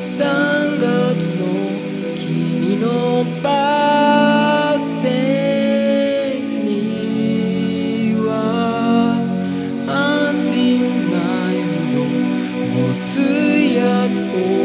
3月の君のバースデーにはハンティングナイフの持つやつを